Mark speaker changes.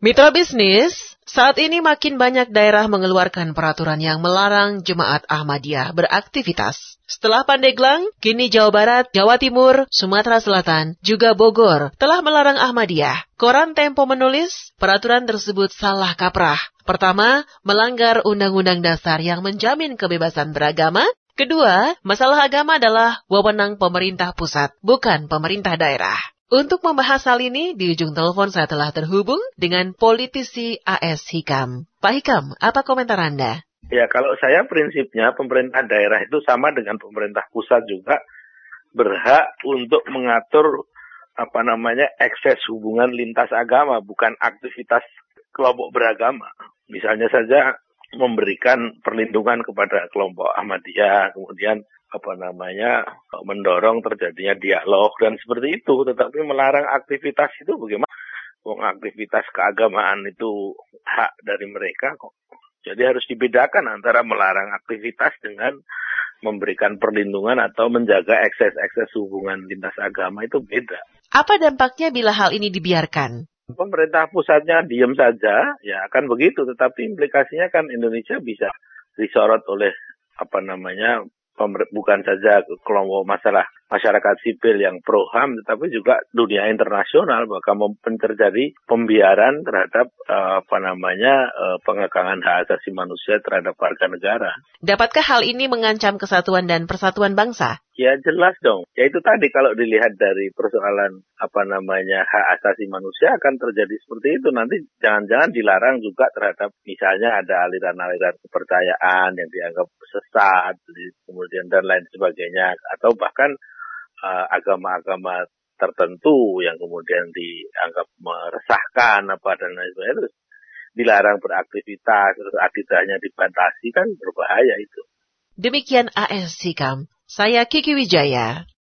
Speaker 1: Mitra bisnis, saat ini makin banyak daerah mengeluarkan peraturan yang melarang jemaat Ahmadiyah beraktivitas. Setelah Pandeglang, kini Jawa Barat, Jawa Timur, Sumatera Selatan, juga Bogor telah melarang Ahmadiyah. Koran Tempo menulis, peraturan tersebut salah kaprah. Pertama, melanggar Undang-Undang Dasar yang menjamin kebebasan beragama. Kedua, masalah agama adalah wewenang pemerintah pusat, bukan pemerintah daerah. Untuk membahas hal ini, di ujung telepon saya telah terhubung dengan politisi AS Hikam. Pak Hikam, apa komentar Anda?
Speaker 2: Ya, kalau saya prinsipnya pemerintah daerah itu sama dengan pemerintah pusat juga berhak untuk mengatur apa namanya ekses hubungan lintas agama, bukan aktivitas kelompok beragama. Misalnya saja memberikan perlindungan kepada kelompok Ahmadiyah, kemudian apa namanya mendorong terjadinya dialog dan seperti itu tetapi melarang aktivitas itu bagaimana Wong aktivitas keagamaan itu hak dari mereka kok. Jadi harus dibedakan antara melarang aktivitas dengan memberikan perlindungan atau menjaga ekses-ekses hubungan lintas agama itu beda.
Speaker 1: Apa dampaknya bila hal ini dibiarkan?
Speaker 2: Pemerintah pusatnya diam saja, ya akan begitu. Tetapi implikasinya kan Indonesia bisa disorot oleh apa namanya bukan saja kelompok masalah masyarakat sipil yang pro HAM, tetapi juga dunia internasional bahkan terjadi pembiaran terhadap uh, apa namanya uh, pengekangan hak asasi manusia terhadap warga negara.
Speaker 1: Dapatkah hal ini mengancam kesatuan dan persatuan bangsa?
Speaker 2: Ya jelas dong. Ya itu tadi kalau dilihat dari persoalan apa namanya hak asasi manusia akan terjadi seperti itu. Nanti jangan-jangan dilarang juga terhadap misalnya ada aliran-aliran kepercayaan yang dianggap sesat, kemudian dan lain sebagainya. Atau bahkan uh, agama-agama tertentu yang kemudian dianggap meresahkan apa dan lain sebagainya dilarang beraktivitas terus akidahnya dibatasi kan berbahaya itu.
Speaker 1: Demikian AS Sikam, saya Kiki Wijaya.